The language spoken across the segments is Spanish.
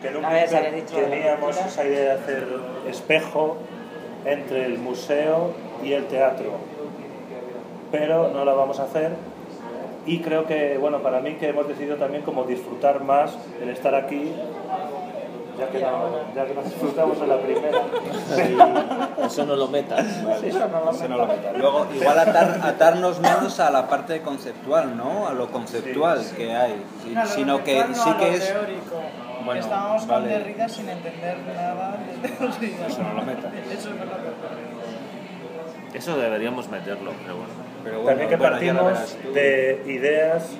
Que en un A ver, teníamos esa idea de hacer espejo entre el museo y el teatro, pero no la vamos a hacer. Y creo que, bueno, para mí que hemos decidido también como disfrutar más el estar aquí, ya que no, ya que no disfrutamos en la primera. Eso no lo metas. Eso no lo metas. Luego, igual atar- atarnos menos a la parte conceptual, ¿no? A lo conceptual Sí, sí. que hay. Sí, No, lo sino que sí que es. teórico. Bueno, Estábamos vale. con Derrida sin entender nada de Derrida. Eso no lo metas. Eso no lo metas. Eso deberíamos meterlo, pero bueno. Pero bueno, También que bueno, partimos de ideas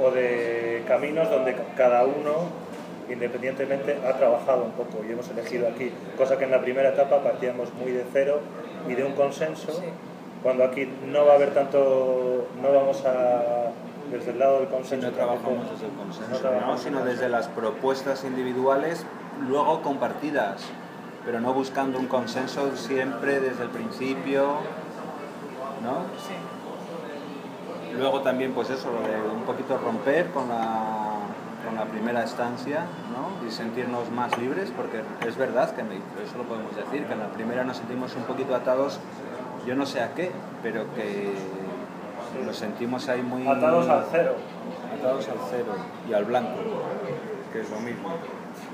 o de caminos donde cada uno independientemente ha trabajado un poco y hemos elegido aquí, cosa que en la primera etapa partíamos muy de cero y de un consenso, Sí. cuando aquí no va a haber tanto, no vamos a, desde el lado del Si consenso, no trabajamos desde el consenso, ¿no? sino desde las propuestas individuales, luego compartidas, pero no buscando un consenso siempre desde el principio, ¿no? Sí. Luego también, pues eso, lo de un poquito romper con la, con la primera estancia, ¿no? Y sentirnos más libres, porque es verdad que me- eso lo podemos decir, que en la primera nos sentimos un poquito atados, yo no sé a qué, pero que nos sentimos ahí muy... Atados al cero. Atados al cero y al blanco, que es lo mismo.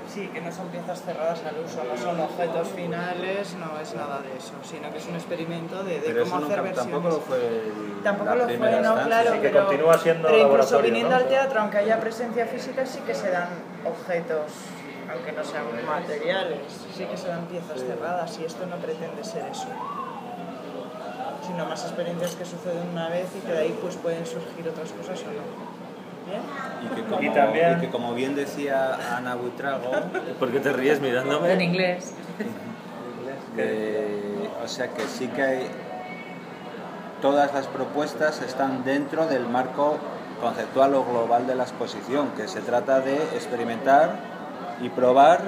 Sí, que no son piezas cerradas al uso, no son objetos finales, no es nada de eso, sino que es un experimento de, de Pero eso cómo hacer nunca, versiones. tampoco lo fue el- Tampoco lo fue, no, estancia. claro, Sí, que pero, continúa siendo pero incluso viniendo ¿no? al teatro, aunque haya presencia física, sí que se dan objetos, aunque no sean materiales, sí que se dan piezas cerradas y esto no pretende ser eso. Sino más experiencias que suceden una vez y que de ahí pues pueden surgir otras cosas o no. Y que, como, Y también- y que como bien decía Ana Buitrago, ¿Por qué te ríes En mirándome? inglés. que- o sea que sí que hay, todas las propuestas están dentro del marco conceptual o global de la exposición, que se trata de experimentar y probar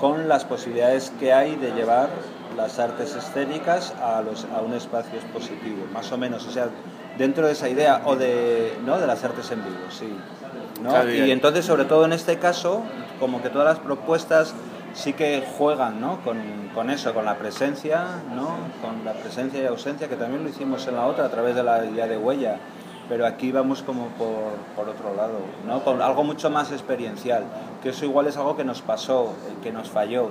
con las posibilidades que hay de llevar las artes escénicas a, los, a un espacio expositivo, más o menos, o sea, dentro de esa idea o de, ¿no? de las artes en vivo, sí. ¿no? Claro, y- y entonces, sobre todo en este caso, como que todas las propuestas sí que juegan ¿no? con, con eso, con la presencia, ¿no? con la presencia y ausencia, que también lo hicimos en la otra a través de la idea de huella, pero aquí vamos como por, por otro lado, ¿no? con algo mucho más experiencial, que eso igual es algo que nos pasó, eh, que nos falló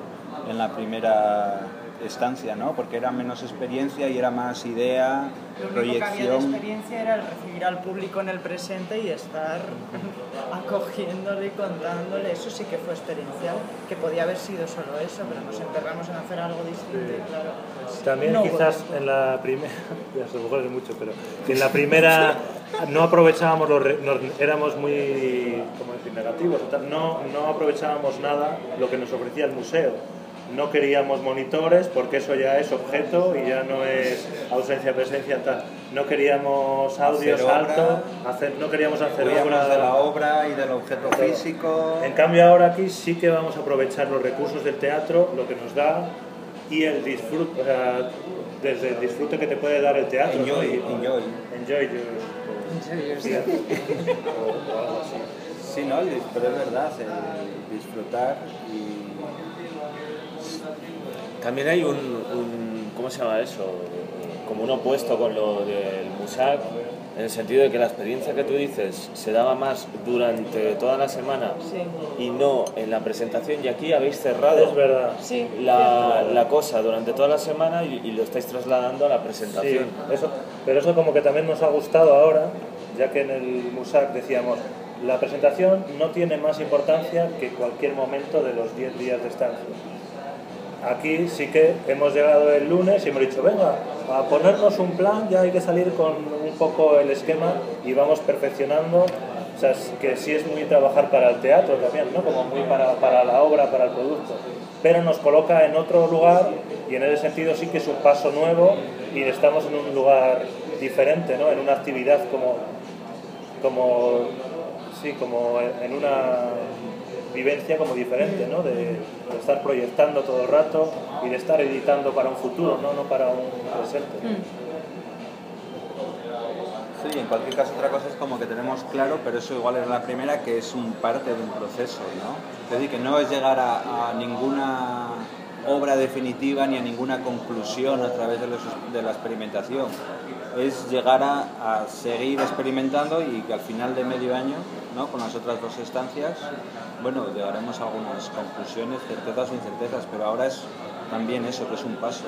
en la primera estancia, ¿no? porque era menos experiencia y era más idea, Lo único que había de proyección. experiencia era el recibir al público en el presente y estar acogiéndole y contándole. Eso sí que fue experiencial, que podía haber sido solo eso, pero nos enterramos en hacer algo distinto y claro. También no quizás en la primera, ya se mejor es mucho, pero en la primera no aprovechábamos los, re- nos- éramos muy, ¿cómo decir?, negativos, no, no aprovechábamos nada lo que nos ofrecía el museo. No queríamos monitores porque eso ya es objeto y ya no es ausencia, presencia, tal. No queríamos audios Hacer obra. alto, hacer, no queríamos hacer obra de la obra y del objeto físico. en cambio ahora aquí sí que vamos a aprovechar los recursos del teatro, lo que nos da y el disfrute, o sea, desde el disfrute que te puede dar el teatro. ¿no? Enjoy, Y- enjoy. Enjoy your- sí, o- o algo así. Sí, no, pero es verdad, el disfrutar y También hay un, un- ¿cómo se llama eso? Como un opuesto con lo del MUSAC, en el sentido de que la experiencia que tú dices se daba más durante toda la semana Sí. y no en la presentación y aquí habéis cerrado Es verdad. Sí, la, la cosa durante toda la semana y, y lo estáis trasladando a la Sí, presentación. eso, pero eso como que también nos ha gustado ahora, ya que en el MUSAC decíamos, la presentación no tiene más importancia que cualquier momento de los 10 días de estancia. Aquí sí que hemos llegado el lunes y hemos dicho, venga, a ponernos un plan, ya hay que salir con un poco el esquema y vamos perfeccionando. O sea, que sí es muy trabajar para el teatro también, ¿no? Como muy para, para la obra, para el producto. Pero nos coloca en otro lugar y en ese sentido sí que es un paso nuevo y estamos en un lugar diferente, ¿no? En una actividad como, como, sí, como en una vivencia como diferente, ¿no? De, de estar proyectando todo el rato y de estar editando para un futuro, no, no para un presente. Sí, en cualquier caso otra cosa es como que tenemos claro, pero eso igual es la primera, que es un parte de un proceso, ¿no? Es decir, que no es llegar a, a ninguna obra definitiva ni a ninguna conclusión a través de, la experimentación. Es llegar a, seguir experimentando y que al final de medio año, ¿no? con las otras dos estancias, bueno, llegaremos a algunas conclusiones, certezas o incertezas, pero ahora es también eso, que es un paso.